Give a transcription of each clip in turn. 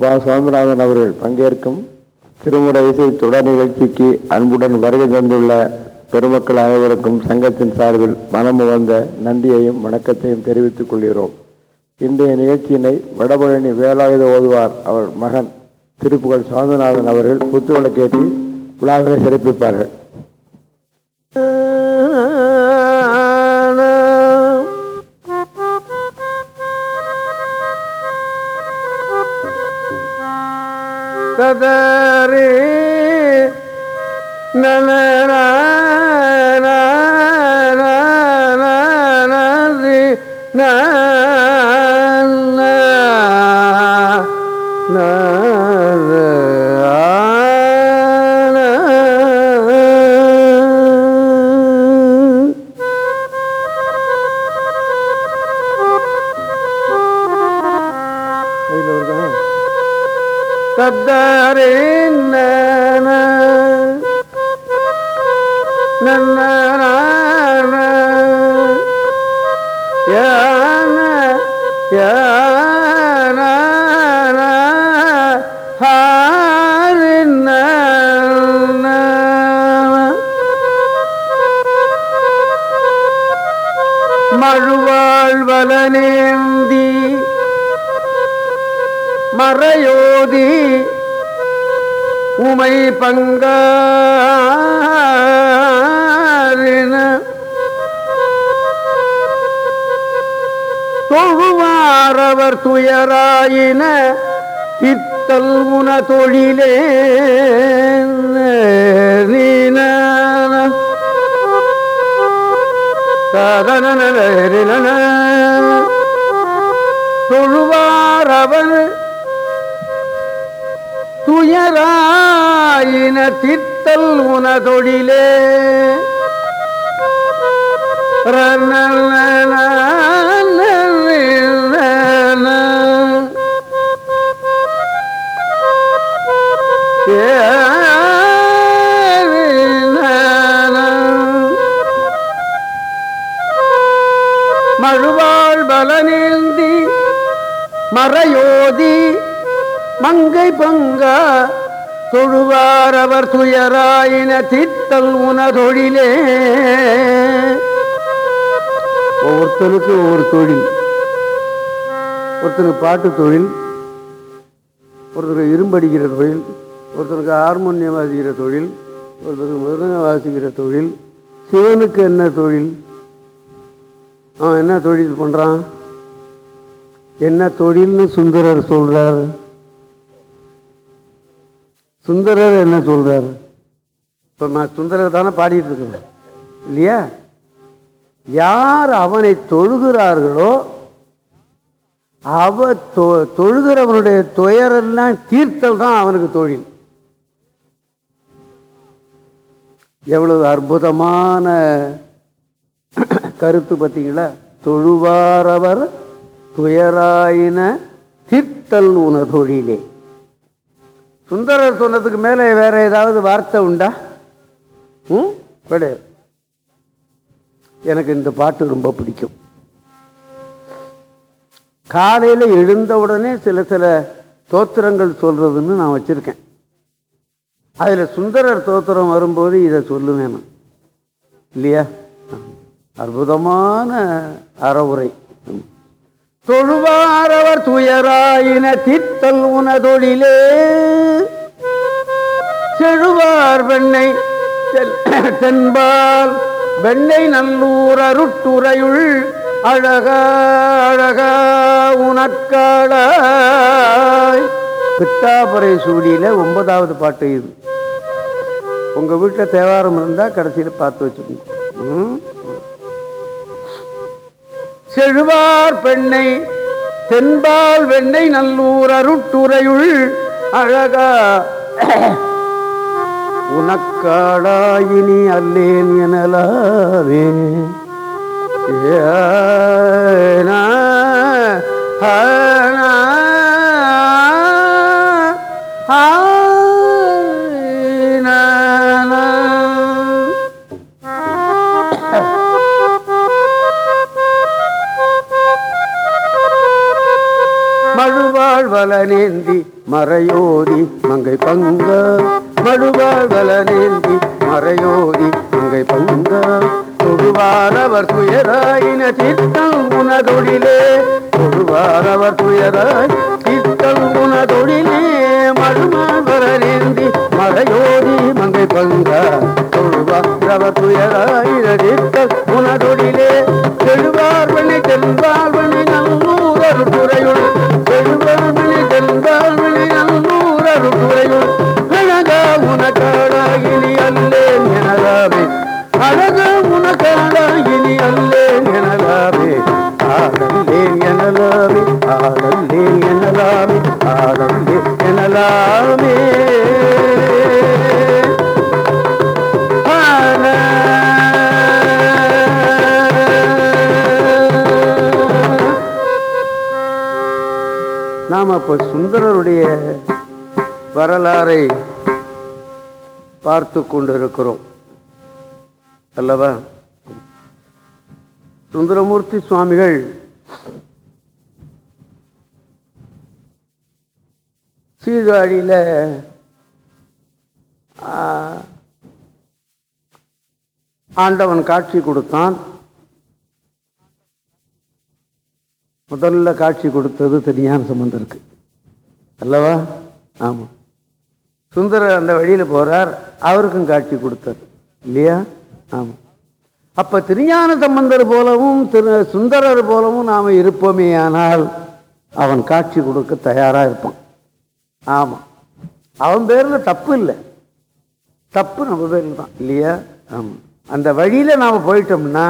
வா சுவாமிநாதன் அவர்கள் பங்கேற்கும் திருமுறை இசை தொடர் நிகழ்ச்சிக்கு அன்புடன் வருகை தந்துள்ள பெருமக்கள் அனைவருக்கும் சங்கத்தின் சார்பில் மனம் மனமுவந்த நன்றியையும் வணக்கத்தையும் தெரிவித்துக் கொள்கிறோம். இன்றைய நிகழ்ச்சியினை வடபழனி வேலாயுத ஓதுவார் அவர் மகன் திருப்புகழ் சுவாமிநாதன் அவர்கள் புத்துவிளக்கேற்றி விழாவை சிறப்பிப்பார்கள். ததரே நன ஆழ்வாழ்வலனேந்தி மறையோதி உமை பங்காரின தொழுவாரவர் துயராயின இத்தல் உன தொழிலே நீ நீன தொழுவாரவர் துயராயின தித்தல் உனதொழிலே. மழுவாள் அறையோதி மங்கை பங்கா தொழுவாரவர் துயராயின தித்தல் உனதொழிலே ஒவ்வொருத்தனுக்கு ஒவ்வொரு தொழில். ஒருத்தனுக்கு பாட்டு தொழில் ஒருத்தருக்கு இரும்படிக்கிற தொழில் ஒருத்தருக்கு ஹார்மோனியம் வாசிக்கிற தொழில் ஒருத்தருக்கு மிருதங்க வாசிக்கிற தொழில் சிவனுக்கு என்ன தொழில்? அவன் என்ன தொழில் பண்ணுறான் என்ன தொழில்னு சுந்தரர் சொல்றார்? சுந்தரர் என்ன சொல்றார்? இப்போ நான் சுந்தரர் தானே பாடிட்டு இருக்கேன் இல்லையா? யார் அவனை தொழுகிறார்களோ அவ தொ- தொழுகிறவனுடைய துயரெல்லாம் தீர்த்தல் தான் அவனுக்கு தொழில். எவ்வளவு அற்புதமான கருத்து பார்த்தீங்களா? தொழுவாரவர் துயராயின தீர்த்தல் உனதொழிலே சுந்தரர் சொன்னதுக்கு மேலே வேற ஏதாவது வார்த்தை உண்டா? ம்? கிடையாது எனக்கு இந்த பாட்டு ரொம்ப பிடிக்கும். காலையில் எழுந்த உடனே சில சில தோத்திரங்கள் சொல்றதுன்னு நான் வச்சிருக்கேன். அதில் சுந்தரர் தோத்திரம் வரும்போது இதை சொல்லுவேன் நான். இல்லையா? அற்புதமான அறவுரை. தொழுவாரவர் துயராயின தித்தல் உனதொழிலே. செழுவார் வெண்ணை தென்பால் வெண்ணை நல்லூர் அருட்டுரையுள் அழகா அழகா உனக்காடாய். பிட்டாபுரை சூடியில ஒன்பதாவது பாட்டு இது. உங்க வீட்டில் தேவாரம் இருந்தா கடைசியில் பார்த்து வச்சுக்கோங்க ம்? செழுவார் பெண்ணை தென்பால் வெண்ணை நல்லூர் அருட்டுரையுள் அழகா. உனக்காடாயினி அல்லேன் எனலாவே. ஏனா, மழுவாழ் மறையோதி மங்கை பங்க. மழுவாழ் வலனேந்தி மறையோதி மங்கை பங்க. தொழுவாரவர் துயராயின சித்தம் குணதொழிலே தொழுவாரவர் துயராய் சித்தம் குணதொழிலே மழுவாழ் வலனேந்தி மறையோதி மங்கை பங்க. தொழுவாரவர் துயராயின சித்தம் குணதொழிலே பார்த்து கொண்டிருக்கிறோம் அல்லவா? சுந்தரமூர்த்தி சுவாமிகள் சீர்காழியில் ஆண்டவன் காட்சி கொடுத்தான். முதல்ல காட்சி கொடுத்தது தனியார் சம்பந்தம் இருக்கு அல்லவா? ஆமாம் சுந்தரர் அந்த வழியில் போகிறார் அவருக்கும் காட்சி கொடுத்தார். இல்லையா? ஆமாம் அப்போ திருஞான சம்பந்தர் போலவும் திரு சுந்தரர் போலவும் நாம் இருப்போமே ஆனால் அவன் காட்சி கொடுக்க தயாராக இருப்பான். ஆமாம் அவன் பேரில் தப்பு இல்லை. தப்பு நம்ம பேரில் தான். இல்லையா? ஆமாம் அந்த வழியில் நாம் போயிட்டோம்னா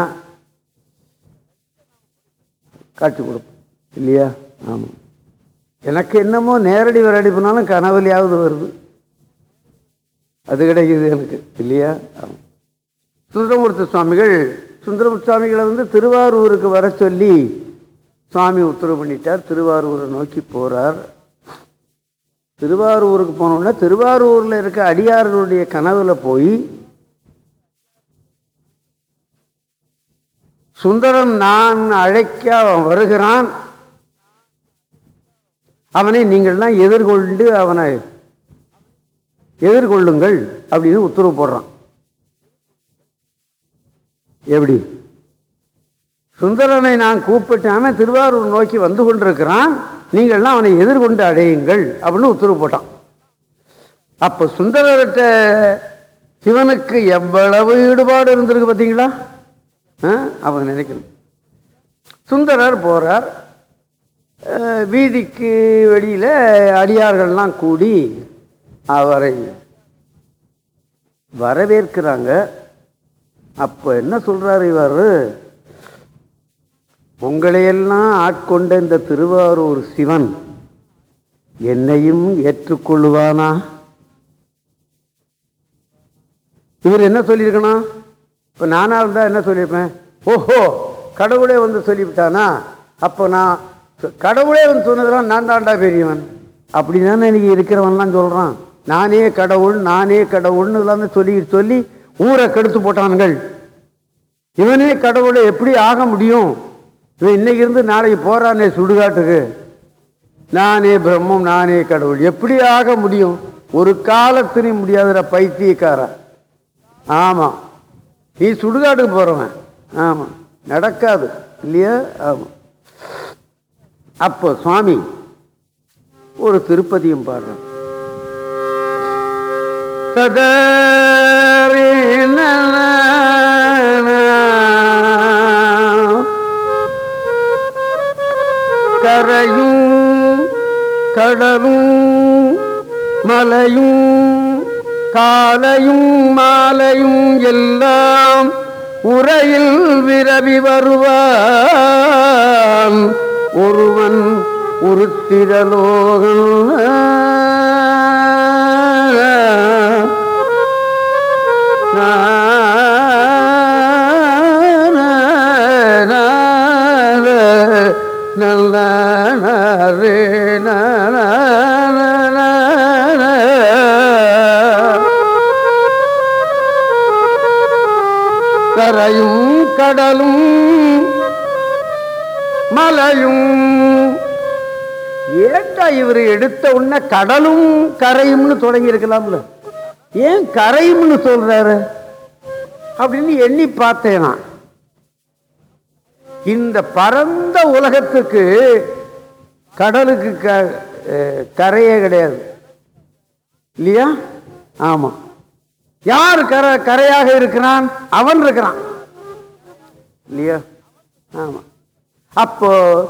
காட்சி கொடுப்போம். இல்லையா? ஆமாம் எனக்கு என்னமோ நேரடி வரடி பண்ணாலும் கனவுலையாவது வருது. அது கிடைக்குது எனக்கு இல்லையா? சுந்தரமூர்த்தி சுவாமிகள் சுந்தரமூர்த்தி சுவாமிகளை வந்து திருவாரூருக்கு வர சொல்லி சுவாமி உத்தரவு பண்ணிட்டார். திருவாரூரை நோக்கி போறார். திருவாரூருக்கு போனோம்னா திருவாரூரில் இருக்க அடியாரனுடைய கனவுல போய் சுந்தரம் நான் அழைக்க அவன் வருகிறான். அவனை நீங்கள்லாம் எதிர்கொண்டு அவனை எதிர்கொள்ளுங்கள் அப்படின்னு உத்தரவு போடுறான். எப்படி? சுந்தரனை நான் கூப்பிட்டேன் திருவாரூர் நோக்கி வந்து கொண்டிருக்கிறான். நீங்கள்லாம் அவனை எதிர்கொண்டு அடையுங்கள் அப்படின்னு உத்தரவு போட்டான். அப்ப சுந்தரர்கிட்ட சிவனுக்கு எவ்வளவு ஈடுபாடு இருந்திருக்கு பார்த்தீங்களா? ஆ? அவங்க நினைக்கணும் சுந்தரர் போறார். வீதிக்கு வெளியில் அடியார்கள்லாம் கூடி அவரை வரவேற்கிறாங்க. அப்போ என்ன சொல்றாரு இவர்? உங்களையெல்லாம் ஆட்கொண்ட இந்த திருவாரூர் சிவன் என்னையும் ஏற்றுக்கொள்ளுவானா? இவர் என்ன சொல்லியிருக்கணும் இப்போ நானாக இருந்தால் என்ன சொல்லியிருப்பேன்? ஓஹோ கடவுளே வந்து சொல்லிவிட்டானா? அப்போ நான் கடவுளே வந்து சொன்னதெல்லாம் நான் தாண்டா பெரியவன். அப்படி தானே இன்னைக்கு இருக்கிறவன்லாம் சொல்கிறான் நானே கடவுள் நானே கடவுள்னு எல்லாம் சொல்லி சொல்லி ஊரை கெடுத்து போட்டான்கள் இவனே கடவுளை எப்படி ஆக முடியும்? இவன் இன்னைக்கு இருந்து நாளைக்கு போறானே சுடுகாட்டுக்கு. நானே பிரம்மம் நானே கடவுள். எப்படி ஆக முடியும்? ஒரு காலத்திலையும் முடியாதுற பைத்தியக்காரன். ஆமா. நீ சுடுகாட்டுக்கு போறவன். ஆமா. நடக்காது. இல்லையா? ஆமா. அப்போ சுவாமி ஒரு திருப்பதியும் பாடுறேன் கரையும் கடலும் மலையும் காலையும் மாலையும் எல்லாம் உரையில் விரவி வருவான். ஒருவன் ஒரு கரையும் கடலும் மலையும் இவர் எடுத்த உடனே கடலும் கரையும்னு தொடங்கி இருக்கலாம்ல ஏன் கரையும்னு சொல்றாரு? அப்படின்னு எண்ணி பார்த்தேன் நான். இந்த பரந்த உலகத்துக்கு கடலுக்கு க- கரையே கிடையாது. இல்லையா? ஆமா. யார் கரை கரையாக இருக்கிறான்? அவன் இருக்கிறான். இல்லையா? ஆமா. அப்போ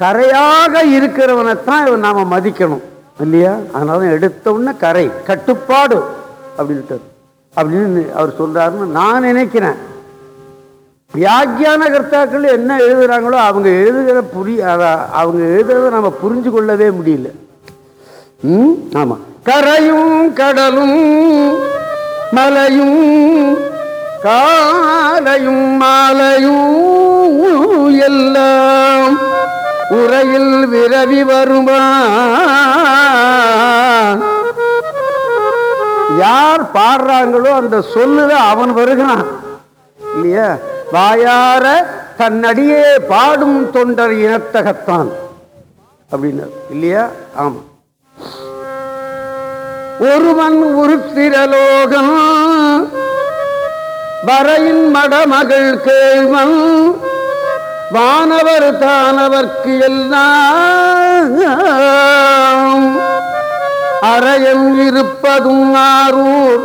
கரையாக இருக்கிறவனைத்தான் இவன் நாம் மதிக்கணும். இல்லையா? அதனால தான் எடுத்தவுடனே கரை கட்டுப்பாடு அப்படின்ட்டு அப்படின்னு அவர் சொல்கிறாருன்னு நான் நினைக்கிறேன். வியாக்கியான கர்த்தாக்கள் என்ன எழுதுகிறாங்களோ அவங்க எழுதுகிற புரி அவங்க எழுதுறத நம்ம புரிஞ்சு கொள்ளவே முடியல. ம்? ஆமாம் கரையும் கடலும் மலையும் காலையும் மாலையும் எல்லாம் உரையில் விரவி வருமா? யார் பாடுறாங்களோ அந்த சொல்லுல அவன் வருகிறான். இல்லையா? வாயார தன்னடியே பாடும் தொண்டர் இனத்தகத்தான். அப்படின்னு. இல்லையா? ஆமா. ஒருவன் உருத்திரலோகம் வரையின் மடமகள் கேள்வன் வானவர் தானவர்க்கு எல்லாம். அறையம் இருப்பதும் ஆரூர்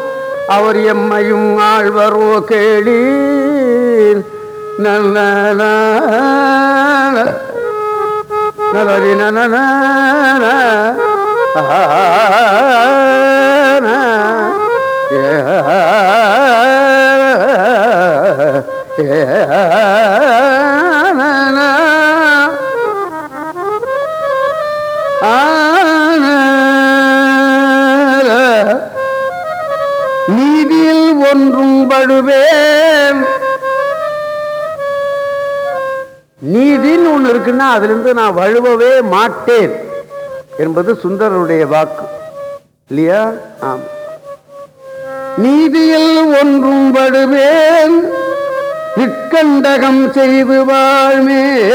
அவர் எம்மையும் ஆழ்வரோ கேளி நல்ல நலரி நன ஏ. ஒன்றும் நீதின்னு ஒண்ணு இருக்குன்னா அதிலிருந்து நான் வழுவவே மாட்டேன் என்பது சுந்தரருடைய வாக்கு. இல்லையா? ஆம். நீதியில் ஒன்றும் படுவேன். நிற்கண்டகம் செய்து வாழ்மே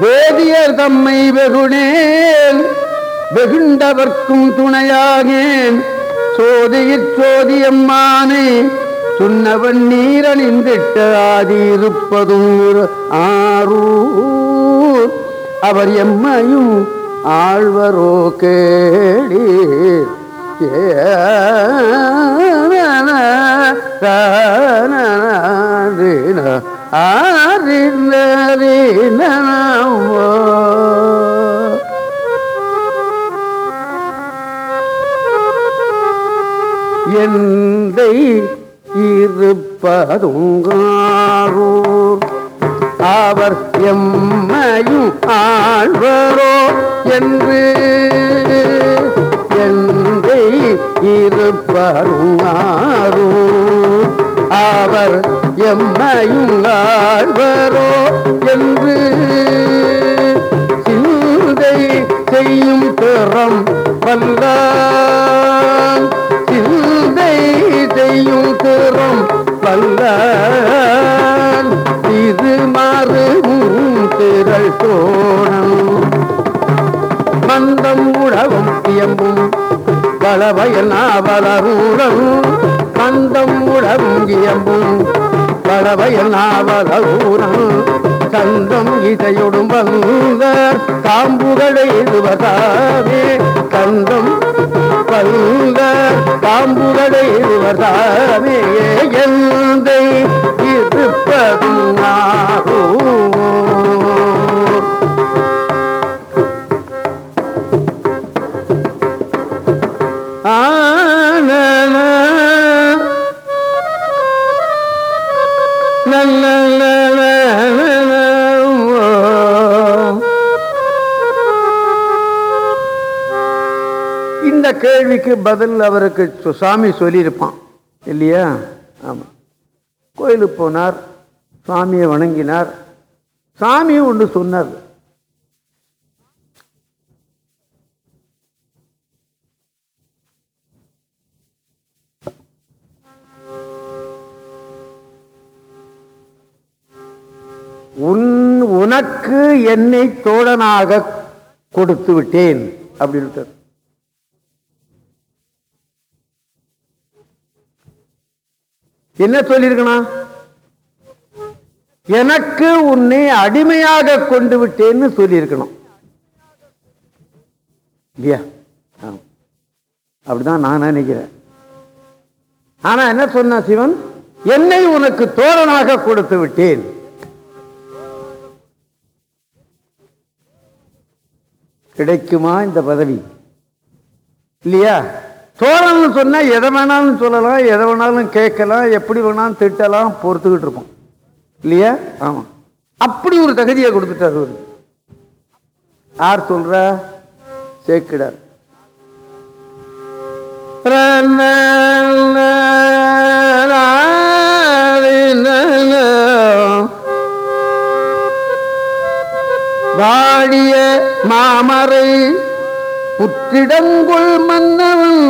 வேதியர் தம்மை வெகுனேன். வெகுண்டவர்க்கும் துணையாகேன். சோதியிற் சோதியம்மானே சுண்ணவன் நீரணிந்திட்ட ஆதியிருப்பதூர் ஆரூர். அவர் எம்மையும் ஆழ்வரோ கேளீர். ஆரினோ எந்தை இருப்பதுங்காரூர் அவர் எம்மையும் ஆழ்வரோ என்று எந்தை இருப்பருங்காரூர் அவர் எம்மையும் ஆழ்வரோ என்று சிந்தை செய்யும் திறம் வல்லான் சிந்தை செய்யும் திறம் வல்லான் இது மாறும் திரள் தோணம். மந்தம் உழவும் இயம்பும் பலவயல் நாவலரூரம் மந்தம் உழவும் இயம்பும் பலவயல் நாவலரூரம் தந்தம் இசையொடும் வந்த காம்புகளை இதுவதாவே தந்தம் வந்த காம்புகளை இதுவதாவே எந்தை இருப்பதும் ஆகும் கேள்விக்கு பதில் அவருக்கு சுவாமி சொல்லியிருப்பான் இல்லையா? ஆமாம் கோயிலுக்கு போனார் சாமியை வணங்கினார். சாமி ஒன்று சொன்னார். உன் உனக்கு என்னை தோழனாக கொடுத்து விட்டேன் அப்படின்னு என்ன சொல்லியிருக்கணும்? எனக்கு உன்னை அடிமையாக கொண்டு விட்டேன்னு சொல்லியிருக்கணும். இல்லையா? அப்படிதான் நான் நினைக்கிறேன். ஆனா என்ன சொன்ன சிவன்? என்னை உனக்கு தோழனாக கொடுத்து விட்டேன். கிடைக்குமா இந்த பதவி? இல்லையா? தோழன்னு சொன்னா எதை வேணாலும் சொல்லலாம் எதை வேணாலும் கேட்கலாம் எப்படி வேணாலும் திட்டலாம் பொறுத்துக்கிட்டு இருப்போம் இல்லையா? ஆமா. அப்படி ஒரு தகுதியை கொடுத்துட்டார் அவர் யார் சொல்றா? சேக்கிடார். வாடிய மாமரை புற்றிடங்குள் மன்னவன்.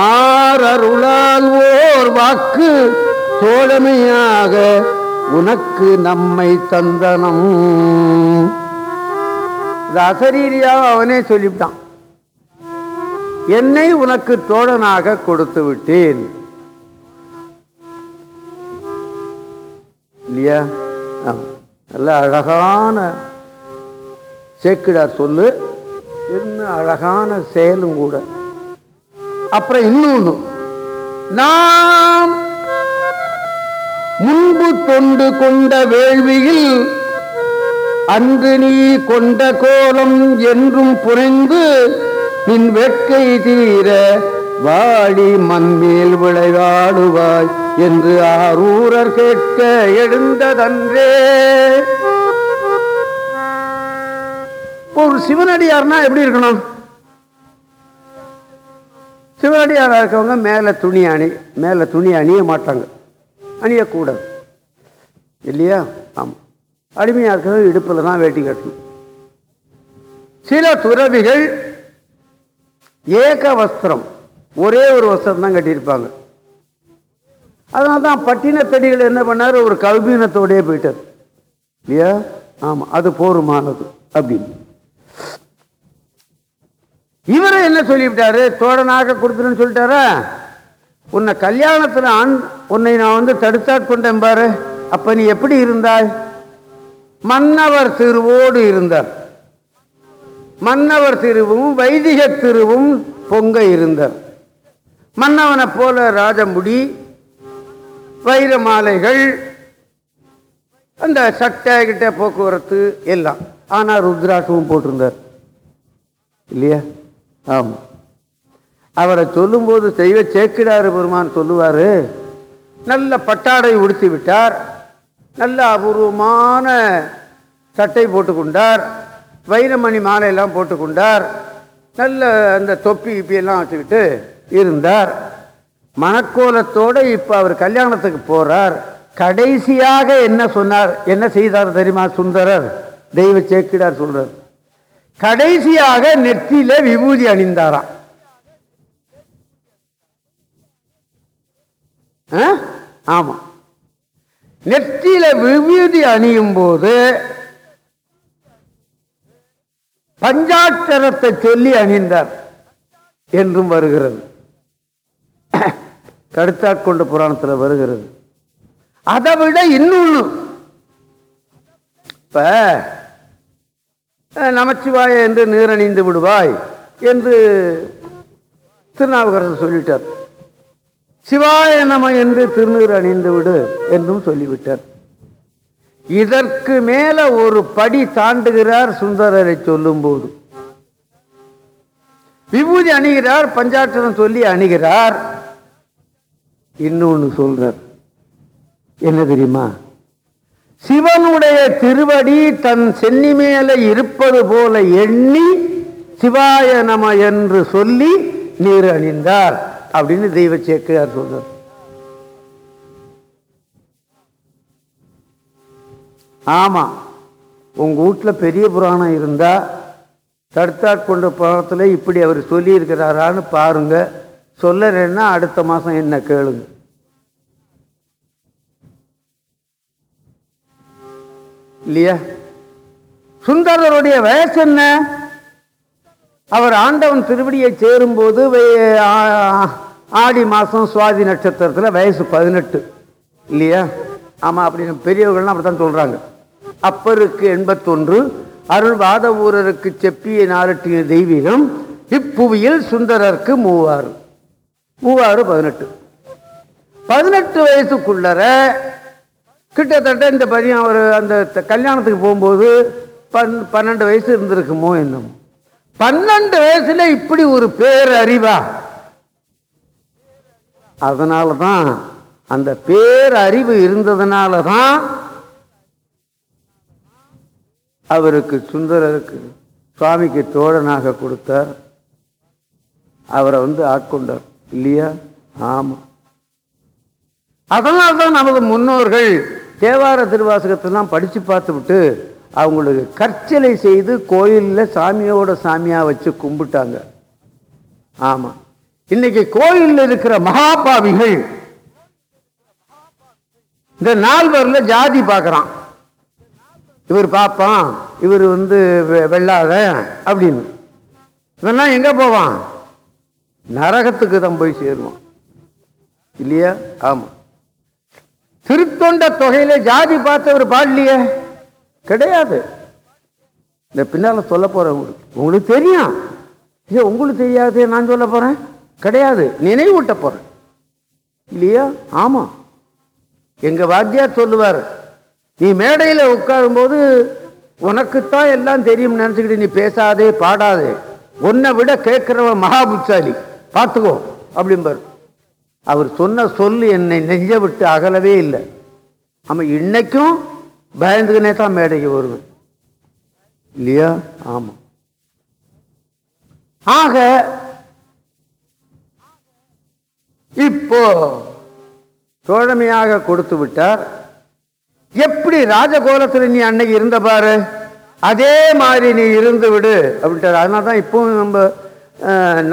ஆரருளால் ஓர் வாக்கு தோழமையாக உனக்கு நம்மை தந்தனம். இது அசரீரியா அவனே சொல்லிவிட்டான். என்னை உனக்கு தோழனாக கொடுத்து விட்டேன் இல்லையா நல்ல அழகான சேக்கிடார் சொல்லு. இன்னும் அழகான செயலும் கூட. அப்புறம் இன்னொன்று நாம் முன்பு தொண்டு கொண்ட வேள்வியில் அன்று நீ கொண்ட கோலம் என்றும் புனைந்து நின் வெட்கை தீர வாடி மண்மேல் விளையாடுவாய் என்று ஆரூரர் கேட்க எழுந்ததன்றே. இப்போ ஒரு சிவனடியார்னா எப்படி இருக்கணும்? சிவனடியாராக இருக்கவங்க மேலே துணி அணி மேலே துணி அணிய மாட்டாங்க. அணியக்கூடாது. இல்லையா? ஆமாம் அடிமையாக இருக்கிறது இடுப்பில் தான் வேட்டி கட்டணும். சில துறவிகள் ஏக வஸ்திரம் ஒரே ஒரு வஸ்திரம் தான் கட்டியிருப்பாங்க. அதனால தான் பட்டினத்தடிகள் என்ன பண்ணாரு? ஒரு கல்பீனத்தோடயே போயிட்டார். இல்லையா? ஆமாம் அது போருமானது அப்படின்னு. இவரு என்ன சொல்லிவிட்டாரு? தோழனாக கொடுத்துருன்னு சொல்லிட்டாரா? உன்னை கல்யாணத்துல ஆண் உன்னை நான் வந்து தடுத்தாட் கொண்டேன் பாரு. அப்ப நீ எப்படி இருந்தாய்? மன்னவர் திருவோடு இருந்தார். மன்னவர் திருவும் வைதிக திருவும் பொங்க இருந்தார். மன்னவனை போல ராஜமுடி வைர மாலைகள் அந்த சட்டை கிட்ட போக்குவரத்து எல்லாம். ஆனா ருத்ராட்சமும் போட்டிருந்தார். இல்லையா? ஆம். அவரை சொல்லும்போது தெய்வ சேக்கிடாரு பெருமான் சொல்லுவார் நல்ல பட்டாடை உடுத்தி விட்டார் நல்ல அபூர்வமான சட்டை போட்டுக்கொண்டார் வைரமணி மாலையெல்லாம் போட்டுக்கொண்டார் நல்ல அந்த தொப்பி கிப்பி எல்லாம் வச்சுக்கிட்டு இருந்தார். மனக்கோலத்தோடு இப்போ அவர் கல்யாணத்துக்கு போகிறார் கடைசியாக என்ன சொன்னார்? என்ன செய்தார் தெரியுமா சுந்தரர்? தெய்வ சேக்கிடார் சொல்கிறார் கடைசியாக நெற்றியில விபூதி அணிந்தாராம் ஆமா. நெற்றியில விபூதி அணியும் போது பஞ்சாட்சரத்தை சொல்லி அணிந்தார் என்றும் வருகிறது. கடுத்தாட்கொண்ட புராணத்துல வருகிறது. அதை விட இன்னொன்னு. இப்ப நமச்சிவாய என்று நீரணிந்து விடுவாய் என்று திருநாவுக்கரசர் சொல்லிட்டார். சிவாய நம என்று திருநீர் அணிந்து விடு என்றும் சொல்லிவிட்டார். இதற்கு மேல ஒரு படி தாண்டுகிறார் சுந்தரரை சொல்லும்போது. விபூதி அணிகிறார் பஞ்சாட்சரம் சொல்லி அணிகிறார். இன்னொன்னு சொல்றார். என்ன தெரியுமா? சிவனுடைய திருவடி தன் சென்னி மேலே இருப்பது போல எண்ணி சிவாய நம என்று சொல்லி நீர் அணிந்தார் அப்படின்னு தெய்வ சேக்கையார் சொல்றார். ஆமா உங்க வீட்டில் பெரிய புராணம் இருந்தா தடுத்தாட்கொண்ட புராணத்தில் இப்படி அவர் சொல்லியிருக்கிறாரான்னு பாருங்கள் பாருங்க. சொல்லறேன்னா அடுத்த மாதம் என்ன கேளுங்க. இல்லையா? சுந்தரருடைய வயசு என்ன? அவர் ஆண்டவன் திருவடியை சேரும்போது போது ஆடி மாதம் சுவாதி நட்சத்திரத்தில் வயசு பதினெட்டு. இல்லையா? ஆமாம் அப்படின்னு பெரியவர்கள்லாம் அப்படி தான் சொல்கிறாங்க அப்பருக்கு எண்பத்தொன்று அருள் வாத ஊரருக்கு செப்பிய நாரட்டிய தெய்வீகம் இப்புவியில் சுந்தரருக்கு மூவாறு. மூவாறு பதினெட்டு. பதினெட்டு வயசுக்குள்ளர கிட்டத்தட்ட இந்த பையன் அவர் அந்த கல்யாணத்துக்கு போகும்போது பன் பன்னெண்டு வயசு இருந்திருக்குமோ என்னமோ. பன்னெண்டு வயசுல இப்படி ஒரு பேரறிவா. அதனால தான் அந்த பேரறிவு இருந்ததுனால தான் அவருக்கு சுந்தரருக்கு சுவாமிக்கு தோழனாக கொடுத்தார். அவரை வந்து ஆட்கொண்டார். இல்லையா? ஆமாம் அதனால தான் நமது முன்னோர்கள் தேவார திருவாசகத்தெல்லாம் படித்து பார்த்துவிட்டு அவங்களுக்கு கற்சலை செய்து கோயிலில் சாமியோட சாமியாக வச்சு கும்பிட்டாங்க. ஆமாம் இன்னைக்கு கோயிலில் இருக்கிற மகாபாவிகள் இந்த நால்வரில் ஜாதி பார்க்குறான். இவர் பார்ப்பான் இவர் வந்து வெ- அப்படின்னு. இதெல்லாம் எங்கே போவான்? நரகத்துக்கு தான் போய் சேருவான். இல்லையா? ஆமாம் திருத்தொண்ட தொகையில ஜாதி பார்த்தவர் பாடலையே கிடையாது. இந்த பின்னால சொல்ல போறேன் உங்களுக்கு உங்களுக்கு தெரியும். ஏ உங்களுக்கு தெரியாது நான் சொல்ல போறேன்? கிடையாது. நினைவூட்ட போறேன். இல்லையா? ஆமா. எங்க வாத்தியார் சொல்லுவார் நீ மேடையில் உட்காரும்போது உனக்குத்தான் எல்லாம் தெரியும் நினைச்சுக்கிட்டு நீ பேசாதே பாடாதே. உன்னை விட கேட்கிறவன் மகாபுட்சாலி. பார்த்துக்கோ. அப்படிம்பார். அவர் சொன்ன சொல்லு என்னை நெஞ்ச விட்டு அகலவே இல்லை. நம்ம இன்னைக்கும் பயந்துக்கினே தான் மேடைக்கு வருவேன். இல்லையா? ஆமாம் ஆக இப்போ தோழமையாக கொடுத்து விட்டார். எப்படி ராஜகோலத்தில் நீ அன்னைக்கு இருந்த பாரு? அதே மாதிரி நீ இருந்து விடு அப்படின்ட்டார். அதனால தான் இப்போவும் நம்ம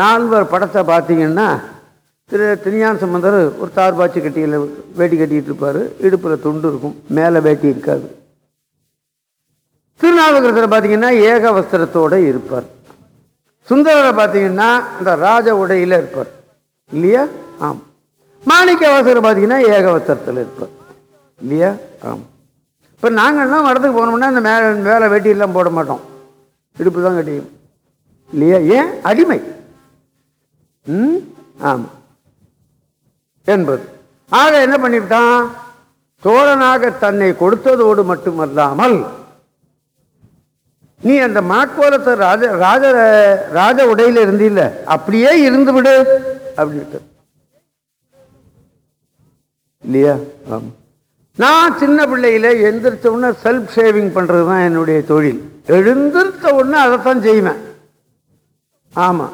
நால்வர் படத்தை பார்த்தீங்கன்னா திரு திருஞான சம்பந்தர் ஒரு தார்பாச்சி கட்டியில் வேட்டி கட்டிக்கிட்டு இருப்பார். இடுப்பில் துண்டு இருக்கும். மேலே வேட்டி இருக்காது. திருநாவுக்கரசரை பார்த்தீங்கன்னா ஏக வஸ்திரத்தோடு இருப்பார். சுந்தரரை பார்த்தீங்கன்னா இந்த ராஜ உடையில் இருப்பார். இல்லையா? ஆம். மாணிக்க வாசகர் பார்த்தீங்கன்னா ஏக வஸ்திரத்தில் இருப்பார். இல்லையா? ஆம். இப்போ நாங்கள்லாம் வடத்துக்கு போனோம்னா இந்த மேலே மேலே வேட்டியெல்லாம் போட மாட்டோம். இடுப்பு தான் கட்டியும் இல்லையா? ஏன்? அடிமை. ம்? ஆமாம் என்பது. ஆக என்ன பண்ணிவிட்டான்? சோழனாக தன்னை கொடுத்ததோடு மட்டுமல்லாமல் நீ அந்த மாட்கோலத்தை ராஜ ராஜ ராஜ உடையில இருந்தில்ல அப்படியே இருந்து விடு அப்படின்ட்டு இல்லையா? ஆமா. நான் சின்ன பிள்ளையில எந்திரிச்ச உடனே செல்ஃப் ஷேவிங் பண்றது தான் என்னுடைய தொழில். எழுந்திருத்த உடனே அதைத்தான் செய்வேன். ஆமா.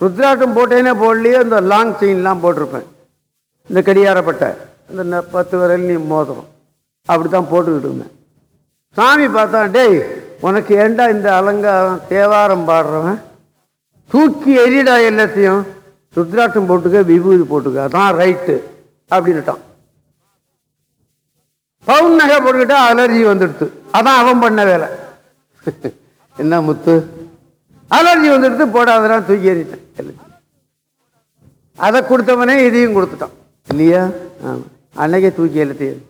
ருத்ராட்டம் போட்டேனே போடலையோ இந்த லாங் செயின்லாம் போட்டிருப்பேன். இந்த கடியாரப்பட்டை இந்த பத்து விரல் நீ மோதிரம். அப்படி தான் போட்டுக்கிட்டு இருந்தேன். சாமி பார்த்தா டேய் உனக்கு ஏண்டா இந்த அலங்காரம் தேவாரம் பாடுறவன்? தூக்கி எரியடா எல்லாத்தையும். ருத்ராட்சம் போட்டுக்க விபூதி போட்டுக்க அதான் ரைட்டு அப்படின்னுட்டான். பவுன் நகை போட்டுக்கிட்டா அலர்ஜி வந்துடுது அதான் அவன் பண்ண வேலை. என்ன முத்து? அலர்ஜி வந்துடுது போடாதான் தூக்கி எறிட்டேன் அதை கொடுத்தவனே இதையும் கொடுத்துட்டான். இல்லையா? அன்னைக்கே தூக்கி எழுத்து.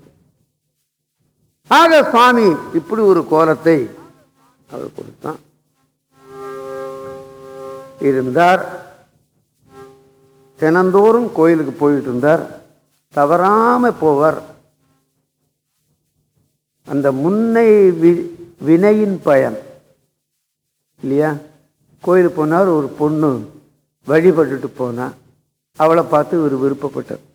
ஆக சுவாமி இப்படி ஒரு கோலத்தை அவர் கொடுத்தான். இருந்தார். தினந்தோறும் கோயிலுக்கு போயிட்டு இருந்தார். தவறாம போவார். அந்த முன்னை வி- வினையின் பயன். இல்லையா? கோயிலுக்கு போனார் ஒரு பொண்ணு வழிபட்டுட்டு போனா அவளை பார்த்து இவர் விருப்பப்பட்டார்.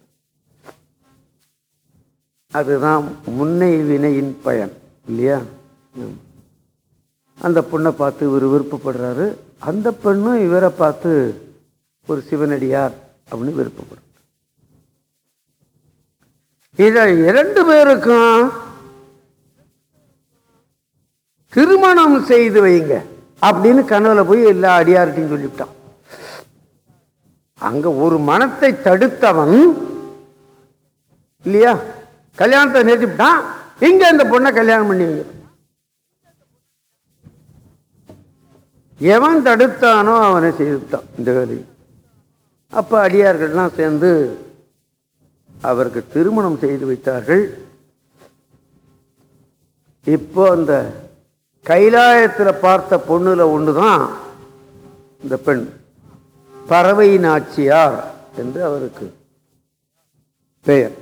அதுதான் முன்னை வினையின் பயன் இல்லையா? அந்த பொண்ணை பார்த்து இவர் விருப்பப்படுறாரு. அந்த பெண்ணும் இவரை பார்த்து ஒரு சிவனடியார் அப்படின்னு விருப்பப்படுறார் இதை இரண்டு பேருக்கும் திருமணம் செய்து வைங்க அப்படின்னு கனவுல போய் எல்லா அடியார்ட்டையும் சொல்லிவிட்டான். அங்க ஒரு மனத்தை தடுத்தவன் இல்லையா? கல்யாணத்தை நிறுத்திவிட்டான் இங்க இந்த பொண்ணை கல்யாணம் பண்ணிவிங்க எவன் தடுத்தானோ அவனை செய்துட்டான் இந்த வேலையை. அப்போ அடியார்கள்லாம் சேர்ந்து அவருக்கு திருமணம் செய்து வைத்தார்கள். இப்போ அந்த கைலாயத்தில் பார்த்த பொண்ணுல ஒன்று தான் இந்த பெண். பறவை நாச்சியார் என்று அவருக்கு பெயர்.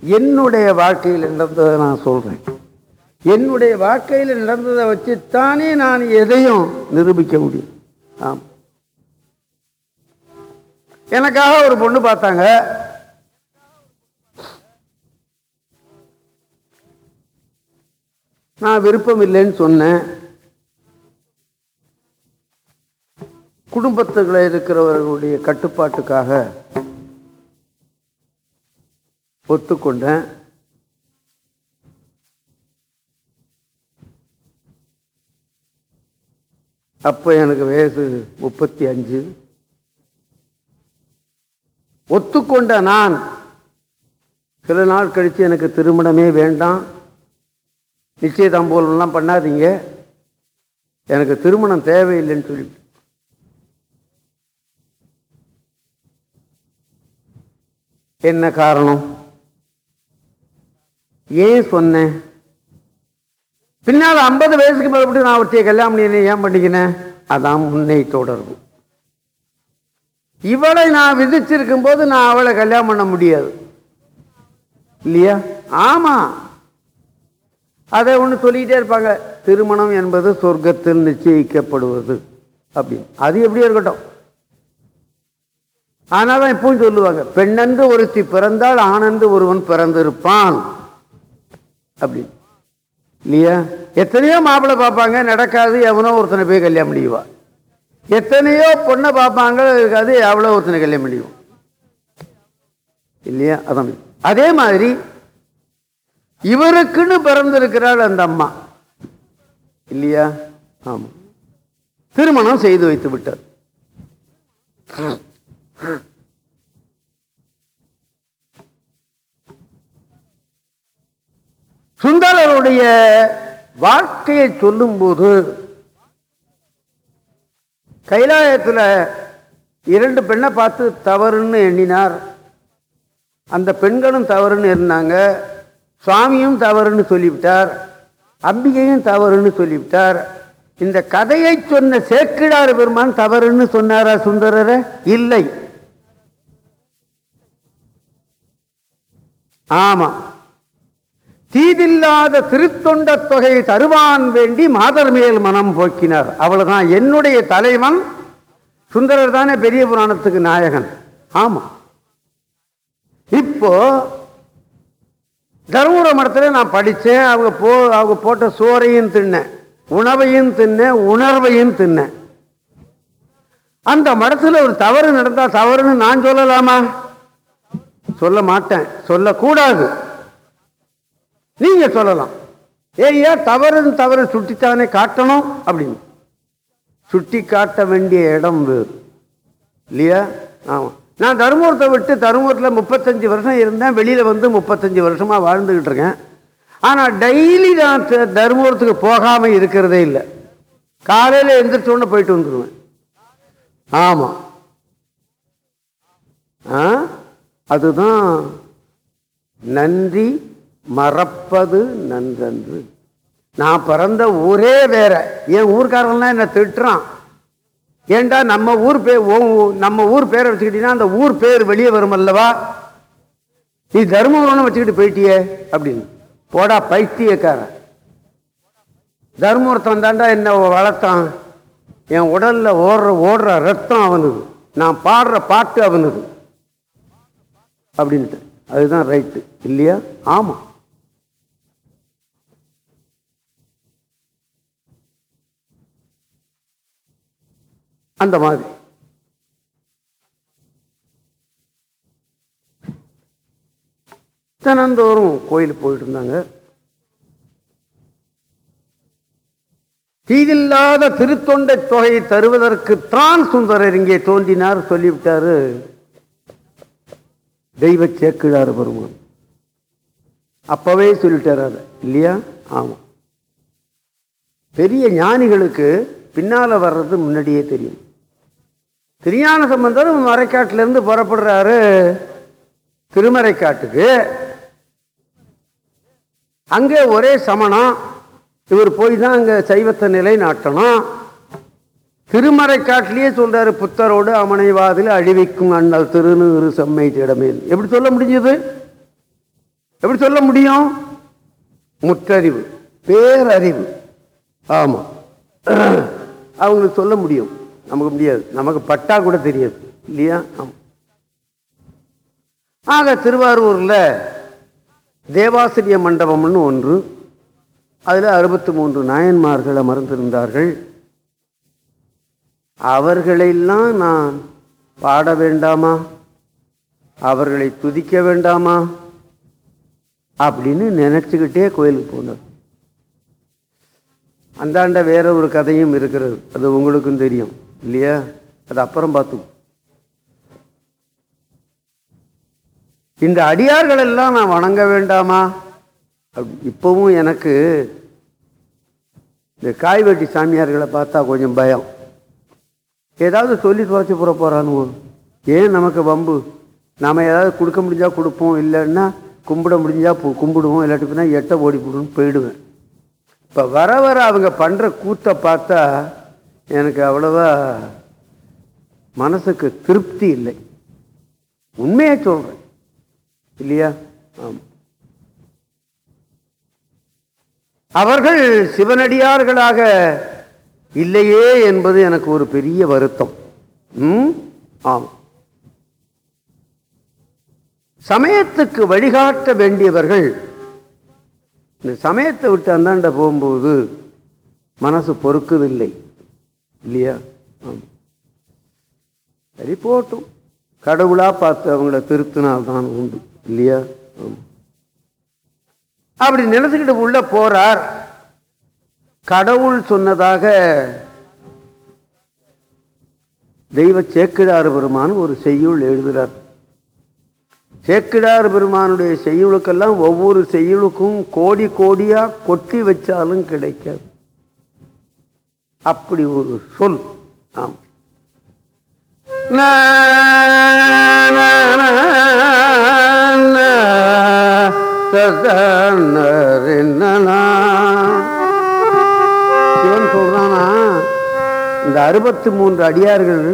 என்னுடைய வாழ்க்கையில் நடந்ததை நான் சொல்கிறேன் என்னுடைய வாழ்க்கையில் நடந்ததை வச்சுத்தானே நான் எதையும் நிரூபிக்க முடியும். ஆம். எனக்காக ஒரு பொண்ணு பார்த்தாங்க. நான் விருப்பம் இல்லைன்னு சொன்னேன். குடும்பத்துக்குள்ள இருக்கிறவர்களுடைய கட்டுப்பாட்டுக்காக ஒத்துக்கொண்டேன். அப்போ எனக்கு வயசு முப்பத்தி அஞ்சு. ஒத்துக்கொண்ட நான் சில நாள் கழித்து எனக்கு திருமணமே வேண்டாம். நிச்சயதாம்போலம்லாம் பண்ணாதீங்க. எனக்கு திருமணம் தேவையில்லைன்னு சொல்லி என்ன காரணம்? ஏன் சொன்னேன்? பின்னால் ஐம்பது வயசுக்கு மறுபடியும் நான் ஒருத்தைய கல்யாணம் பண்ணி ஏன் பண்ணிக்கினேன் அதான் முன்னை தொடர்பு. இவளை நான் விதிச்சிருக்கும் போது நான் அவளை கல்யாணம் பண்ண முடியாது. இல்லையா? ஆமா. அதை ஒன்று சொல்லிக்கிட்டே இருப்பாங்க. திருமணம் என்பது சொர்க்கத்தில் நிச்சயிக்கப்படுவது அப்படின்னு. அது எப்படி இருக்கட்டும். ஆனால் தான் இப்பவும் சொல்லுவாங்க பெண்ணென்று ஒருத்தி பிறந்தால் ஆனந்து ஒருவன் பிறந்திருப்பான். அப்படின்னு இல்லையா? எத்தனையோ மாப்பிள்ளை பார்ப்பாங்க நடக்காது எவனோ ஒருத்தனை போய் கல்யாணம் பண்ணிக்குவா. எத்தனையோ பொண்ணை பார்ப்பாங்க இருக்காது எவ்வளோ ஒருத்தனை கல்யாணம் பண்ணிக்குவோம் இல்லையா? அதான் அதே மாதிரி இவருக்குன்னு பிறந்திருக்கிறாள் அந்த அம்மா. இல்லையா? ஆமாம் திருமணம் செய்து வைத்து விட்டார். சுந்தரருடைய வாழ்க்கையை சொல்லும்போது கைலாயத்தில் இரண்டு பெண்ணை பார்த்து தவறுன்னு எண்ணினார். அந்த பெண்களும் தவறுன்னு இருந்தாங்க. சுவாமியும் தவறுன்னு சொல்லிவிட்டார். அம்பிகையும் தவறுன்னு சொல்லிவிட்டார். இந்த கதையை சொன்ன சேக்கிடார் பெருமான் தவறுன்னு சொன்னாரா சுந்தரரை? இல்லை. ஆமாம் தீதில்லாத திருத்தொண்ட தொகை தருவான் வேண்டி மாதர் மேல் மனம் போக்கினார். அவ்வளவுதான் என்னுடைய தலைவன். சுந்தரர் தானே பெரிய புராணத்துக்கு நாயகன். ஆமா. இப்போ தருமபுர மடத்தில் நான் படித்தேன் அவங்க போ அவங்க போட்ட சோறையும் தின்னேன். உணவையும் தின்னேன் உணர்வையும் தின்னேன். அந்த மடத்தில் ஒரு தவறு நடந்தா தவறுன்னு நான் சொல்லலாமா? சொல்ல மாட்டேன். சொல்லக்கூடாது. நீங்க சொல்லலாம். ஏயா தவறுன்னு தவறு சுட்டித்தானே காட்டணும் அப்படின்னு. சுட்டி காட்ட வேண்டிய இடம் வேறு. இல்லையா? ஆமாம் நான் தருமபுரத்தை விட்டு தருமபுரத்தில் முப்பத்தஞ்சு வருஷம் இருந்தேன். வெளியில் வந்து முப்பத்தஞ்சு வருஷமாக வாழ்ந்துக்கிட்டு இருக்கேன். ஆனால் டெய்லி நான் த- தருமபுரத்துக்கு போகாமல் இருக்கிறதே இல்லை. காலையில் எந்திரிச்ச போயிட்டு வந்துடுவேன் ஆமாம் ஆ? அதுதான் நன்றி மறப்பது நன்றன்று. நான் பிறந்த ஊரே வேற. என் ஊர்க்காரன்லாம் என்னை திட்டுறான். ஏண்டா நம்ம ஊர் பேர் நம்ம ஊர் பேரை வச்சுக்கிட்டீங்கன்னா அந்த ஊர் பேர் வெளியே வரும் அல்லவா? நீ தர்மபுரம்னு வச்சுக்கிட்டு போயிட்டியே அப்படின்னு. போடா பைத்தியக்காரன். தர்மபுரத்தை தாண்டா என்ன வளர்த்தான். என் உடல்ல ஓடுற ஓடுற ரத்தம் அவனுது. நான் பாடுற பாட்டு அவனுது. அப்படின்ட்டு. அதுதான் ரைட்டு இல்லையா? ஆமாம் அந்த மாதிரி. தினந்தோறும் கோயிலுக்கு போயிட்டு இருந்தாங்க. தீதில்லாத திருத்தொண்டை தொகையை தருவதற்குத்தான் சுந்தரர் இங்கே தோன்றினார் சொல்லிவிட்டாரு. தெய்வ சேக்கிழார் பெருமான். அப்பவே சொல்லிட்டார் அதை. இல்லையா? ஆமாம் பெரிய ஞானிகளுக்கு பின்னால வர்றது முன்னாடியே தெரியும். திருஞான சம்பந்தர் மறைக்காட்டிலிருந்து புறப்படுறாரு. திருமறைக்காட்டுக்கு. அங்கே ஒரே சமணம் இவர் போய் தான் அங்கே சைவத்தை நிலைநாட்டணும் திருமறைக்காட்டிலேயே சொல்றாரு புத்தரோடு அமனைவாதில் அழிவிக்கும் அண்ணல் திருநூறு செம்மை திடமேல். எப்படி சொல்ல முடிஞ்சது? எப்படி சொல்ல முடியும்? முற்றறிவு பேரறிவு. ஆமாம் அவங்களுக்கு சொல்ல முடியும். நமக்கு முடியாது. நமக்கு பட்டா கூட தெரியாது. இல்லையா? ஆக திருவாரூரில் தேவாசிரிய மண்டபம்னு ஒன்று. அதில் அறுபத்தி மூன்று நாயன்மார்கள் அமர்ந்திருந்தார்கள். அவர்களெல்லாம் நான் பாட வேண்டாமா? அவர்களை துதிக்க வேண்டாமா? அப்படின்னு நினச்சிக்கிட்டே கோயிலுக்கு போனார். அந்தாண்ட வேற ஒரு கதையும் இருக்கிறது. அது உங்களுக்கும் தெரியும். இல்லையா? அது அப்புறம் பார்த்து இந்த அடியார்கள் எல்லாம் நான் வணங்க வேண்டாமா? இப்பவும் எனக்கு இந்த காய்வெட்டி சாமியார்களை பார்த்தா கொஞ்சம் பயம். ஏதாவது சொல்லி துவச்சி புற போறானுவோ? ஏன் நமக்கு வம்பு? நாம் ஏதாவது கொடுக்க முடிஞ்சால் கொடுப்போம். இல்லைன்னா கும்பிட முடிஞ்சால் கும்பிடுவோம். இல்லாட்டி எட்டை எட்ட ஓடி போடுன்னு போயிடுவேன். இப்போ வர வர அவங்க பண்ற கூத்தை பார்த்தா எனக்கு அவ்வளவா மனசுக்கு திருப்தி இல்லை. உண்மையை சொல்றேன். இல்லையா? அவர்கள் சிவனடியார்களாக இல்லையே என்பது எனக்கு ஒரு பெரிய வருத்தம். ம்? ஆம். சமயத்துக்கு வழிகாட்ட வேண்டியவர்கள் இந்த சமயத்தை விட்டு அந்தாண்ட போகும்போது மனசு பொறுக்குதில்லை. இல்லையா? ஆம். சரி போட்டும். கடவுளா பார்த்து அவங்கள திருத்தினால்தான் உண்டு. இல்லையா? அப்படி நினைச்சுக்கிட்டு உள்ள போறார். கடவுள் சொன்னதாக தெய்வ சேக்கிடார் பெருமான் ஒரு செய்யுள் எழுதுகிறார் சேக்கிடார் பெருமானுடைய செய்யுளுக்கெல்லாம் ஒவ்வொரு செய்யுளுக்கும் கோடி கோடியா கொட்டி வச்சாலும் கிடைக்காது. அப்படி ஒரு சொல் ஆம் சிவன் சொல்றானா இந்த அறுபத்தி மூன்று அடியார்கள்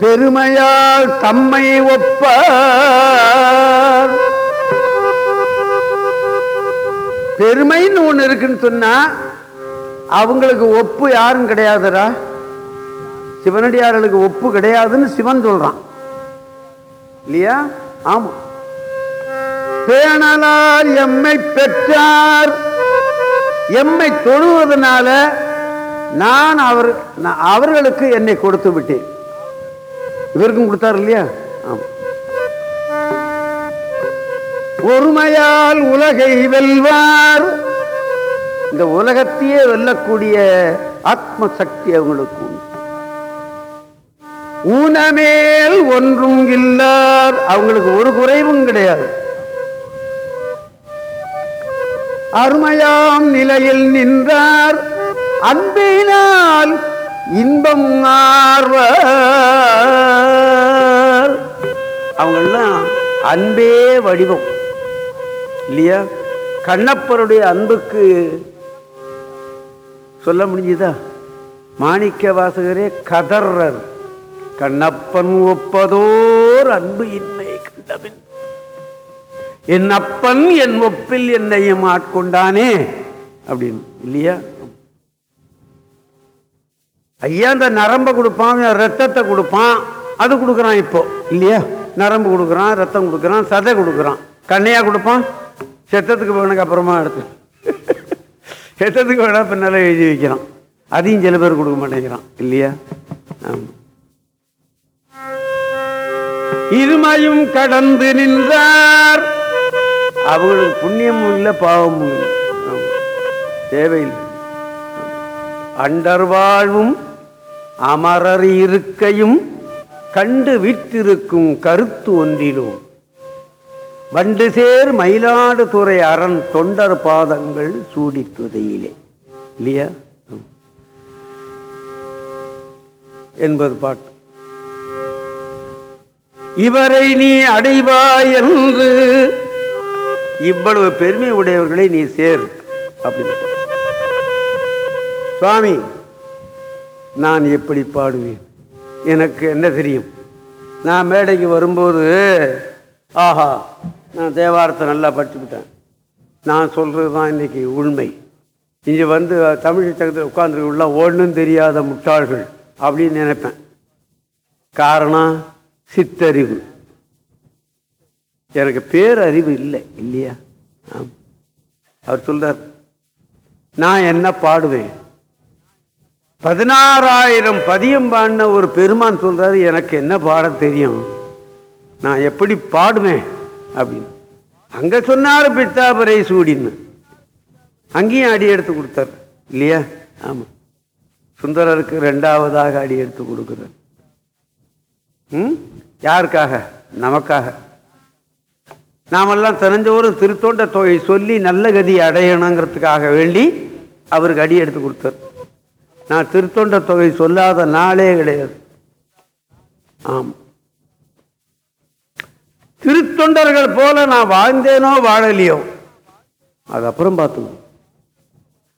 பெருமையால் தம்மை ஒப்பார். பெருமைன்னு ஒண்ணு இருக்குன்னு சொன்னா அவங்களுக்கு ஒப்பு யாரும் கிடையாதுடா. சிவனடியார்களுக்கு ஒப்பு கிடையாதுன்னு சிவன் சொல்றான். இல்லையா? ஆமா. பேணலார் எம்மை பெற்றார். எம்மை தொழுவதனால நான் அவர் நான் அவர்களுக்கு என்னை கொடுத்து விட்டேன். இவருக்கும் கொடுத்தார் இல்லையா? ஒருமையால் உலகை வெல்வார். இந்த உலகத்தையே வெல்லக்கூடிய ஆத்ம சக்தி அவங்களுக்கு ஊனமேல் ஒன்றும் இல்லார். அவங்களுக்கு ஒரு குறைவும் கிடையாது. அருமையாம் நிலையில் நின்றார். அன்பினால் இன்பம் ஆர்வர். அவங்கெல்லாம் அன்பே வடிவம் இல்லையா? கண்ணப்பருடைய அன்புக்கு சொல்ல முடிஞ்சுதா? மாணிக்க வாசகரே கதர்றர் கண்ணப்பன் ஒப்பதோர் அன்பு இன்மை கண்டவன். என் அப்பன் என் ஒப்பில் என்னையும் ஆட்கொண்டானே அப்படின்னு இல்லையா? ஐயா இந்த நரம்பை கொடுப்பான் ரத்தத்தை கொடுப்பான். அது கொடுக்குறான் இப்போ. இல்லையா? நரம்பு கொடுக்குறான் ரத்தம் கொடுக்குறான் சதை கொடுக்குறான். கண்ணையா கொடுப்பான்? செத்தத்துக்கு வேணுக்கு அப்புறமா எடுத்து. செத்தத்துக்கு வேணா பின்னால எழுதி வைக்கிறான். அதையும் சில பேர் கொடுக்க மாட்டேங்கிறான். இல்லையா? இருமையும் கடந்து நின்றார். அவங்களுக்கு புண்ணியமும் இல்லை பாவமும் இல்லை. தேவையில்லை. அண்டர் வாழ்வும் அமரர் இருக்கையும் கண்டு விற்றிருக்கும் கருத்து ஒன்றிலும். வண்டு சேர் மயிலாடுதுறை அரண் தொண்டர் பாதங்கள் சூடித்துதையிலே. இல்லையா? என்பது பாட்டு. இவரை நீ அடைவாய் என்று இவ்வளவு பெருமை உடையவர்களை நீ சேர் அப்படின்னு சுவாமி நான் எப்படி பாடுவேன்? எனக்கு என்ன தெரியும்? நான் மேடைக்கு வரும்போது ஆஹா நான் தேவாரத்தை நல்லா படிச்சுக்கிட்டேன். நான் சொல்கிறது தான் இன்றைக்கி உண்மை. இங்கே வந்து தமிழ் சங்கத்தில் உட்காந்துருக்குள்ள ஒன்றும் தெரியாத முட்டாள்கள் அப்படின்னு நினைப்பேன். காரணம் சித்தறிவு. எனக்கு பேரறிவு இல்லை இல்லையா? அவர் சொல்கிறார் நான் என்ன பாடுவேன்? பதினாறாயிரம் பதியம் பாடின ஒரு பெருமான் சொல்றாரு எனக்கு என்ன பாட தெரியும்? நான் எப்படி பாடுவேன்? அப்படின்னு. அங்க சொன்னாரு பித்தாபரை சூடின்னு. அங்கேயும் அடி எடுத்து கொடுத்தார். இல்லையா? ஆமா. சுந்தரருக்கு ரெண்டாவதாக அடி எடுத்து கொடுக்கிறார். ம்? யாருக்காக? நமக்காக. நாமெல்லாம் தெரிஞ்சவரும் திருத்தோண்ட தொகை சொல்லி நல்ல கதி அடையணுங்கிறதுக்காக வேண்டி அவருக்கு அடி எடுத்து கொடுத்தார். நான் திருத்தொண்ட தொகை சொல்லாத நாளே கிடையாது. ஆம். திருத்தொண்டர்கள் போல நான் வாழ்ந்தேனோ வாழலையோ? அது அப்புறம் பார்த்துக்கணும்.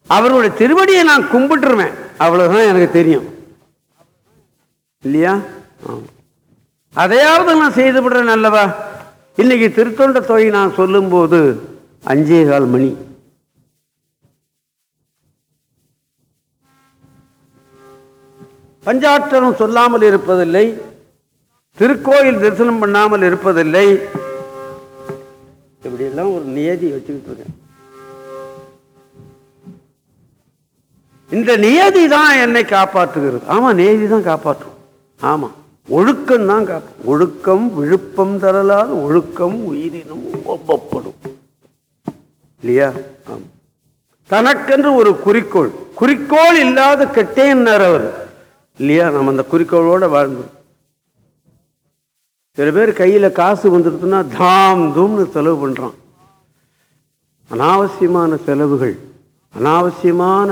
அவருடைய திருவடியை நான் கும்பிட்டுருவேன். அவ்வளவுதான் எனக்கு தெரியும். இல்லையா? ஆம். அதையாவது நான் செய்து விடுறேன் அல்லவா? இன்னைக்கு திருத்தொண்ட தொகை நான் சொல்லும்போது அஞ்சே கால் மணி. பஞ்சாட்சரம் சொல்லாமல் இருப்பதில்லை திருக்கோயில் தரிசனம் பண்ணாமல் இருப்பதில்லை. இப்படியெல்லாம் ஒரு நியதி வச்சுக்கிட்டு இருக்கேன். இந்த நியதி தான் என்னை காப்பாற்றுகிறது. ஆமா நியதி தான் காப்பாற்றும். ஆமா ஒழுக்கம் தான் காப்பா ஒழுக்கம் விழுப்பம் தரலாத ஒழுக்கம் உயிரினும் ஒப்பப்படும் இல்லையா? ஆமா. தனக்கென்று ஒரு குறிக்கோள். குறிக்கோள் இல்லாத கெட்டேன் அவர் இல்லையா? நம்ம அந்த குறிக்கோளோட வாழ்ந்தோம். சில பேர் கையில் காசு வந்துடுதுன்னா தாம் தூம்னு செலவு பண்ணுறான் அனாவசியமான செலவுகள் அனாவசியமான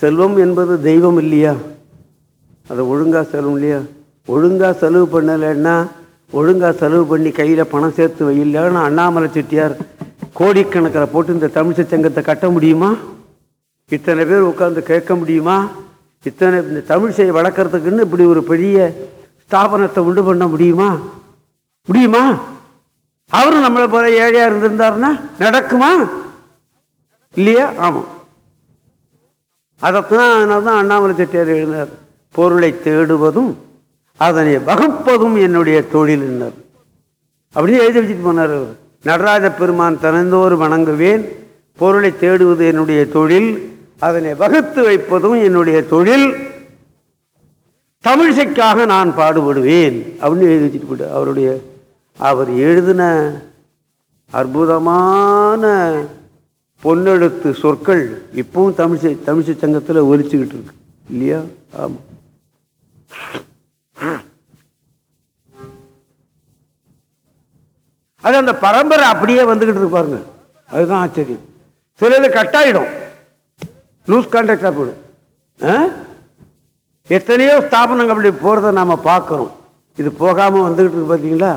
செல்வம் என்பது தெய்வம் இல்லையா? அதை ஒழுங்காக செலவு இல்லையா? ஒழுங்காக செலவு பண்ணலைன்னா ஒழுங்காக செலவு பண்ணி கையில் பணம் சேர்த்து வையில்லைன்னு அண்ணாமலை செட்டியார் கோடிக்கணக்கில் போட்டு இந்த தமிழ்ச்சங்கத்தை கட்ட முடியுமா? இத்தனை பேர் உட்காந்து கேட்க முடியுமா? இத்தனை இந்த தமிழிசையை வளர்க்கறதுக்குன்னு இப்படி ஒரு பெரிய ஸ்தாபனத்தை உண்டு பண்ண முடியுமா? முடியுமா? அவரும் நம்மளை போல ஏழையாக இருந்திருந்தாருன்னா நடக்குமா? இல்லையா? ஆமாம் அதைத்தான் அதனால தான் அண்ணாமலை செட்டியார் எழுந்தார் பொருளை தேடுவதும் அதனை வகுப்பதும் என்னுடைய தொழில் என்னார் அப்படியே எழுதி வச்சுட்டு போனார் அவர். நடராஜ பெருமான் தனந்தோர் வணங்குவேன் பொருளை தேடுவது என்னுடைய தொழில் அதனை வகுத்து வைப்பதும் என்னுடைய தொழில். தமிழிசைக்காக நான் பாடுபடுவேன். அப்படின்னு எழுதி வச்சுட்டு போயிட்டு அவருடைய அவர் எழுதின அற்புதமான பொன்னெழுத்து சொற்கள் இப்பவும் தமிழிசை தமிழிசை சங்கத்தில் ஒலிச்சுக்கிட்டு இருக்கு. இல்லையா? ஆமாம் அது அந்த பரம்பரை அப்படியே வந்துக்கிட்டு இருப்பாருங்க அதுதான் ஆச்சரியம். சிலது கட்டாயிடும். லூஸ் கான்டாக்டாக போயிடும் ஆ? எத்தனையோ ஸ்தாபனங்கள் அப்படி போகிறத நாம் பார்க்குறோம். இது போகாமல் வந்துக்கிட்டு இருக்கு பார்த்தீங்களா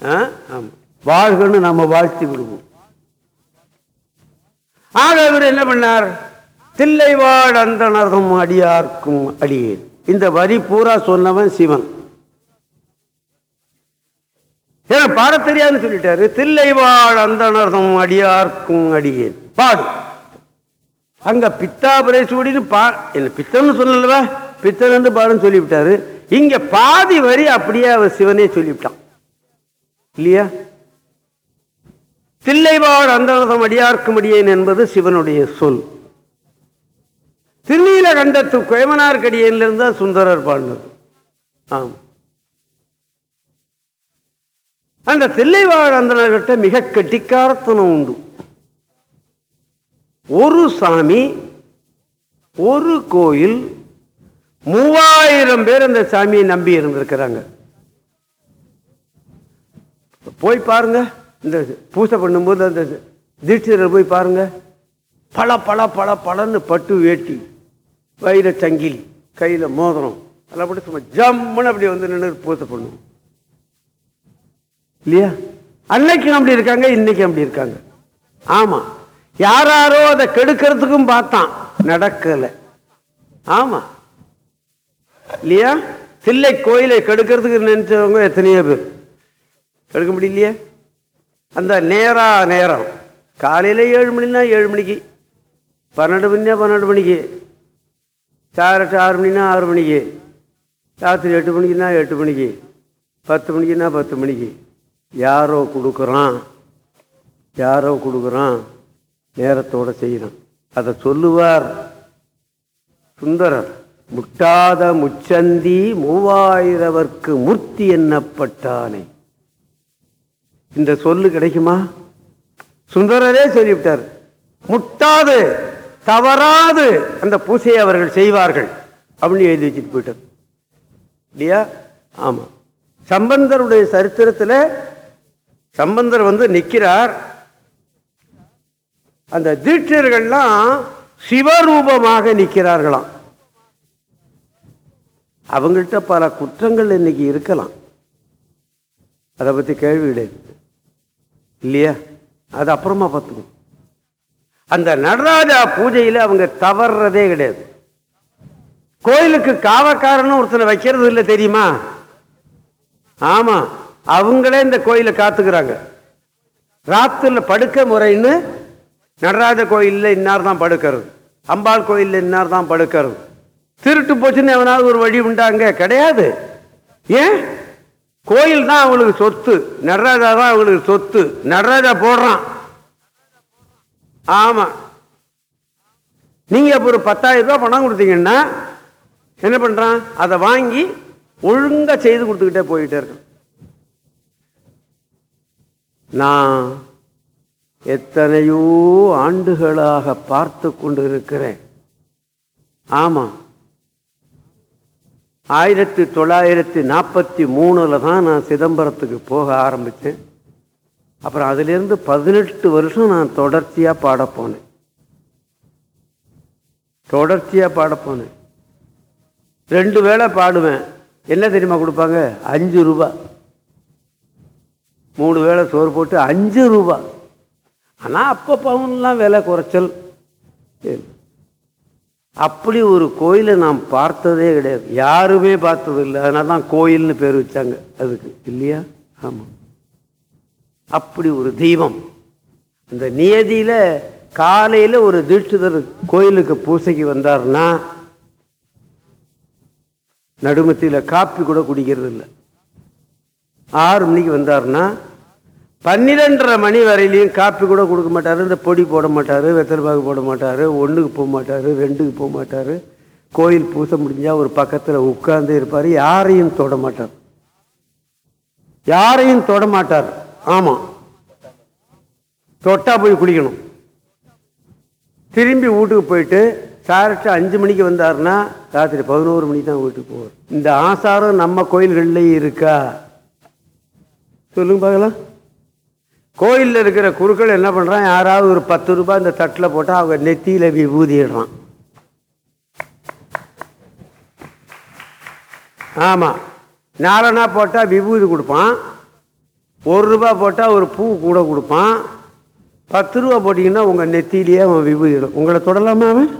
ஆ? ஆமாம் வாழ்கன்னு நம்ம வாழ்த்தி விடுவோம். ஆக இவர் என்ன பண்ணார்? தில்லைவாழ் அந்தனர்தம் அடியார்க்கும் அடியேன். இந்த வரி பூரா சொன்னவன் சிவன். ஏன்னா பாட தெரியாதுன்னு சொல்லிட்டாரு. தில்லைவாழ் அந்தனர்தம் அடியார்க்கும் அடியேன். பாடு. அங்க பித்தாபரேசூடின்னு பா என்ன பித்தன்னு சொல்லலவா? பித்தன் வந்து பாருன்னு சொல்லிவிட்டாரு. இங்க பாதி வரி அப்படியே அவர் சிவனே சொல்லிவிட்டான். இல்லையா? தில்லைவாழ் அந்தனதம் அடியார்க்கும் அடியேன் என்பது சிவனுடைய சொல். திருநீலகண்டத்து குயமனார்கடியிலிருந்து தான் சுந்தரர் பாடினது ஆம். அந்த தில்லைவாழ் அந்தனர்கிட்ட மிக கெட்டிக்காரத்தனம் உண்டு. ஒரு சாமி ஒரு கோயில் மூவாயிரம் பேர் அந்த சாமியை நம்பி இருந்திருக்கிறாங்க. போய் பாருங்க இந்த பூஜை பண்ணும்போது அந்த தீட்சிதர் போய் பாருங்க. பல பல பல பலன்னு பட்டு வேட்டி வைர சங்கிலி கையில் மோதிரம் அதெல்லாம் போட்டு சும்மா ஜம்முன்னு அப்படி வந்து நின்று பூசை பண்ணுவோம். இல்லையா? அன்னைக்கும் அப்படி இருக்காங்க இன்னைக்கும் அப்படி இருக்காங்க. ஆமாம் யாராரோ அதை கெடுக்கிறதுக்கும் பார்த்தான். நடக்கல. ஆமா. இல்லையா? தில்லை கோயிலை கெடுக்கிறதுக்கு நினைச்சவங்க எத்தனையோ பேர். கெடுக்க முடியலையே? அந்த நேரா நேரம். காலையில் ஏழு மணினா ஏழு மணிக்கு. பன்னெண்டு மணினா பன்னெண்டு மணிக்கு. சாரட்டு ஆறு மணினா ஆறு மணிக்கு. ராத்திரி எட்டு மணிக்குன்னா எட்டு மணிக்கு. பத்து மணிக்குன்னா பத்து மணிக்கு. யாரோ கொடுக்குறான். யாரோ கொடுக்குறான். நேரத்தோட செய்யணும் அதை சொல்லுவார் சுந்தரர். முட்டாத முச்சந்தி மூவாயிரவர்க்கு மூர்த்தி எண்ணப்பட்டானே இந்த சொல்லு கிடைக்குமா? சுந்தரரே சொல்லிவிட்டார். முட்டாது தவறாது அந்த பூசையை அவர்கள் செய்வார்கள். அப்படின்னு எழுதி வச்சுட்டு போயிட்டார். இல்லையா? ஆமாம் சம்பந்தருடைய சரித்திரத்தில் சம்பந்தர் வந்து நிற்கிறார் அந்த தீட்சர்கள்லாம் சிவரூபமாக நிற்கிறார்களாம். அவங்கள்ட்ட பல குற்றங்கள் இன்னைக்கு இருக்கலாம். அதை பற்றி கேள்வி கிடையாது. இல்லையா? அது அப்புறமா பார்த்துக்கணும் அந்த நடராஜா பூஜையில் அவங்க தவறுறதே கிடையாது. கோயிலுக்கு காவக்காரன்னு ஒருத்தனை வைக்கிறது இல்லை தெரியுமா? ஆமாம் அவங்களே இந்த கோயிலை காத்துக்கிறாங்க. ராத்திரில் படுக்க முறைன்னு நடராஜ கோயிலில் இன்னார் தான் படுக்கிறது. அம்பாள் கோயிலில் இன்னார் தான் படுக்கிறது. திருட்டு போச்சுன்னு எவனாவது ஒரு வழி உண்டாங்க கிடையாது. ஏன்? கோயில் தான் அவங்களுக்கு சொத்து. நடராஜா தான் அவங்களுக்கு சொத்து. நடராஜா போடுறான். ஆமா. நீங்க அப்ப ஒரு பத்தாயிரம் ரூபாய் பணம் கொடுத்தீங்கன்னா என்ன பண்றான்? அதை வாங்கி ஒழுங்கா செய்து கொடுத்துக்கிட்டே போயிட்டே இருக்கான். நான் எத்தனையோ ஆண்டுகளாக பார்த்து கொண்டு இருக்கிறேன் ஆயிரத்தி தொள்ளாயிரத்தி நாற்பத்தி மூணில் தான் நான் சிதம்பரத்துக்கு போக ஆரம்பித்தேன். அப்புறம் அதிலிருந்து பதினெட்டு வருஷம் நான் தொடர்ச்சியாக பாடப்போனேன் போனேன். தொடர்ச்சியாக பாடப்போனேன் ரெண்டு வேளை பாடுவேன். என்ன தெரியுமா கொடுப்பாங்க? அஞ்சு ரூபா. மூணு வேளை சோறு போட்டு அஞ்சு ரூபா. ஆனால் அப்போ பவுன்லாம் விலை குறைச்சல். சரி. அப்படி ஒரு கோயிலை நாம் பார்த்ததே கிடையாது. யாருமே பார்த்தது இல்லை. அதனால தான் கோயில்னு பேர் வச்சாங்க. அதுக்கு. இல்லையா? ஆமாம் அப்படி ஒரு தெய்வம். அந்த நியதியில் காலையில் ஒரு தீட்சிதர் கோயிலுக்கு பூசைக்கு வந்தார்னா நடுமத்தியில் காப்பி கூட குடிக்கிறது இல்லை. ஆறு மணிக்கு வந்தார்னா பன்னிரெண்டரை மணி வரையிலையும் காப்பி கூட கொடுக்க மாட்டார் இந்த பொடி போட மாட்டார் வெத்தலைப்பாக்கு போட மாட்டார் ஒன்றுக்கு போக மாட்டார் ரெண்டுக்கு போக மாட்டார். கோயில் பூச முடிஞ்சால் ஒரு பக்கத்தில் உட்கார்ந்து இருப்பார் யாரையும் தொட மாட்டார். யாரையும் தொட மாட்டார். ஆமாம் தொட்டா போய் குளிக்கணும். திரும்பி வீட்டுக்கு போயிட்டு சாரட்டு அஞ்சு மணிக்கு வந்தாருன்னா ராத்திரி பதினோரு மணிக்கு தான் வீட்டுக்கு போவார். இந்த ஆசாரம் நம்ம கோயில்கள்லேயும் இருக்கா? சொல்லுங்க பார்க்கலாம். கோயிலில் இருக்கிற குருக்கள் என்ன பண்ணுறான் யாராவது ஒரு பத்து ரூபாய் இந்த தட்டில் போட்டால் அவங்க நெத்தியில் விபூதிடுறான் ஆமாம் நாலனா போட்டால் விபூதி கொடுப்பான். ஒரு ரூபா போட்டால் ஒரு பூ கூட கொடுப்பான். பத்து ரூபா போட்டிங்கன்னா உங்கள் நெத்தியிலேயே அவன் விபூதிடும் உங்களை தொடலாமா அவன்?